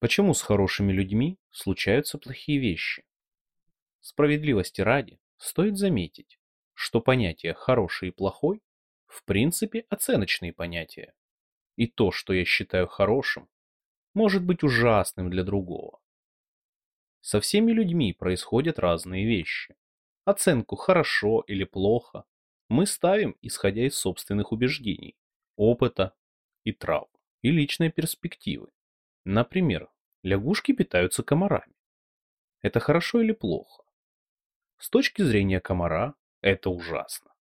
Почему с хорошими людьми случаются плохие вещи? Справедливости ради, стоит заметить, что понятия «хороший» и «плохой» в принципе оценочные понятия. И то, что я считаю хорошим, может быть ужасным для другого. Со всеми людьми происходят разные вещи. Оценку «хорошо» или «плохо» мы ставим, исходя из собственных убеждений, опыта и травм, и личной перспективы. Например, лягушки питаются комарами. Это хорошо или плохо? С точки зрения комара это ужасно.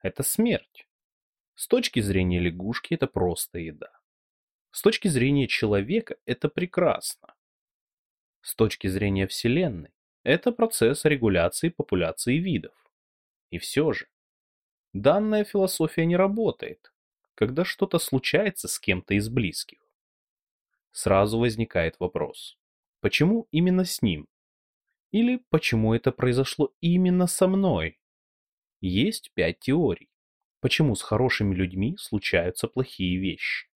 Это смерть. С точки зрения лягушки это просто еда. С точки зрения человека это прекрасно. С точки зрения Вселенной это процесс регуляции популяции видов. И все же, данная философия не работает, когда что-то случается с кем-то из близких. Сразу возникает вопрос, почему именно с ним? Или почему это произошло именно со мной? Есть пять теорий, почему с хорошими людьми случаются плохие вещи.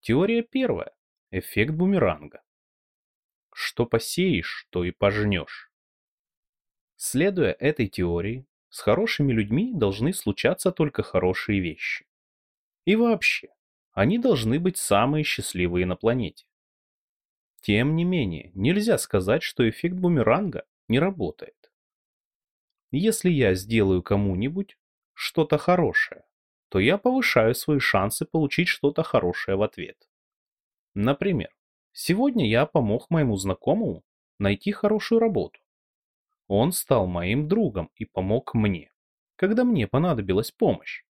Теория первая. Эффект бумеранга. Что посеешь, то и пожнешь. Следуя этой теории, с хорошими людьми должны случаться только хорошие вещи. И вообще, они должны быть самые счастливые на планете. Тем не менее, нельзя сказать, что эффект бумеранга не работает. Если я сделаю кому-нибудь что-то хорошее, то я повышаю свои шансы получить что-то хорошее в ответ. Например, сегодня я помог моему знакомому найти хорошую работу. Он стал моим другом и помог мне, когда мне понадобилась помощь.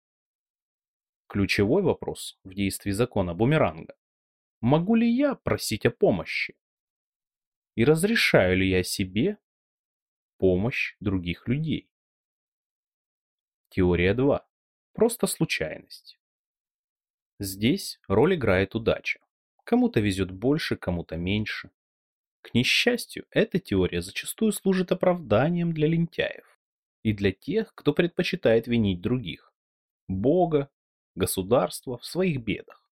Ключевой вопрос в действии закона бумеранга. Могу ли я просить о помощи? И разрешаю ли я себе помощь других людей? Теория 2. Просто случайность. Здесь роль играет удача. Кому-то везет больше, кому-то меньше. К несчастью, эта теория зачастую служит оправданием для лентяев и для тех, кто предпочитает винить других. Бога, государства в своих бедах.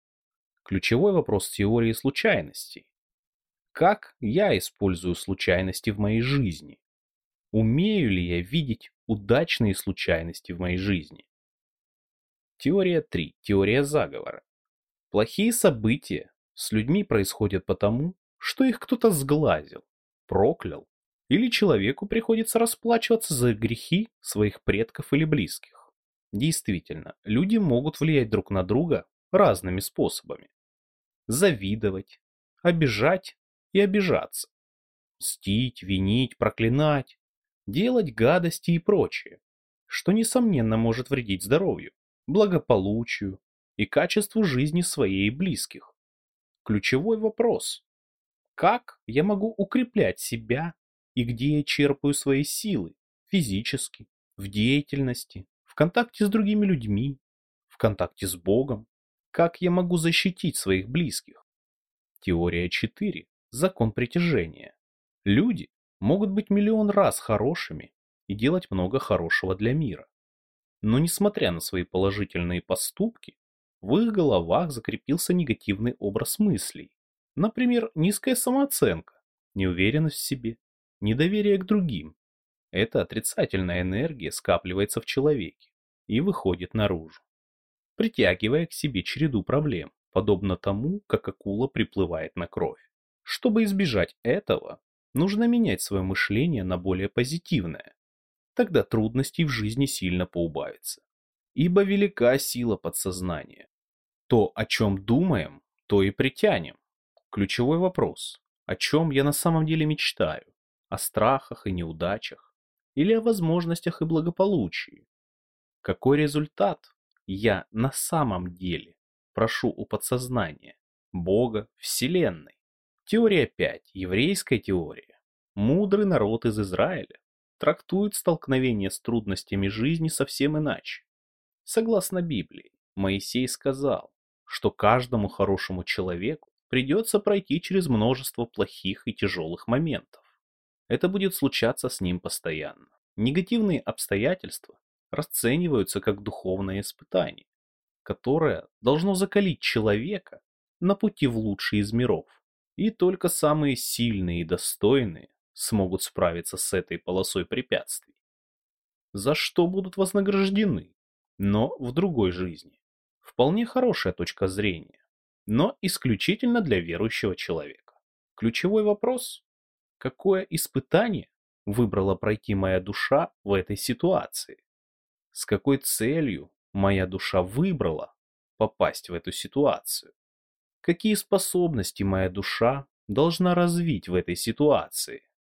Ключевой вопрос теории случайностей. Как я использую случайности в моей жизни? Умею ли я видеть удачные случайности в моей жизни? Теория 3. Теория заговора. Плохие события с людьми происходят потому, что их кто-то сглазил, проклял, или человеку приходится расплачиваться за грехи своих предков или близких. Действительно, люди могут влиять друг на друга разными способами. Завидовать, обижать и обижаться. Мстить, винить, проклинать, делать гадости и прочее, что несомненно может вредить здоровью, благополучию и качеству жизни своей и близких. Ключевой вопрос – как я могу укреплять себя и где я черпаю свои силы физически, в деятельности, в контакте с другими людьми, в контакте с Богом. Как я могу защитить своих близких? Теория 4. Закон притяжения. Люди могут быть миллион раз хорошими и делать много хорошего для мира. Но несмотря на свои положительные поступки, в их головах закрепился негативный образ мыслей. Например, низкая самооценка, неуверенность в себе, недоверие к другим, эта отрицательная энергия скапливается в человеке и выходит наружу, притягивая к себе череду проблем, подобно тому, как акула приплывает на кровь. Чтобы избежать этого, нужно менять свое мышление на более позитивное. Тогда трудностей в жизни сильно поубавится. Ибо велика сила подсознания. То, о чем думаем, то и притянем. Ключевой вопрос. О чем я на самом деле мечтаю? О страхах и неудачах? Или о возможностях и благополучии. Какой результат я на самом деле прошу у подсознания, Бога, Вселенной? Теория 5. Еврейская теория. Мудрый народ из Израиля трактует столкновение с трудностями жизни совсем иначе. Согласно Библии, Моисей сказал, что каждому хорошему человеку придется пройти через множество плохих и тяжелых моментов. Это будет случаться с ним постоянно. Негативные обстоятельства расцениваются как духовное испытание, которое должно закалить человека на пути в лучший из миров. И только самые сильные и достойные смогут справиться с этой полосой препятствий. За что будут вознаграждены, но в другой жизни. Вполне хорошая точка зрения, но исключительно для верующего человека. Ключевой вопрос – какое испытание выбрала пройти моя душа в этой ситуации? С какой целью моя душа выбрала попасть в эту ситуацию? Какие способности моя душа должна развить в этой ситуации?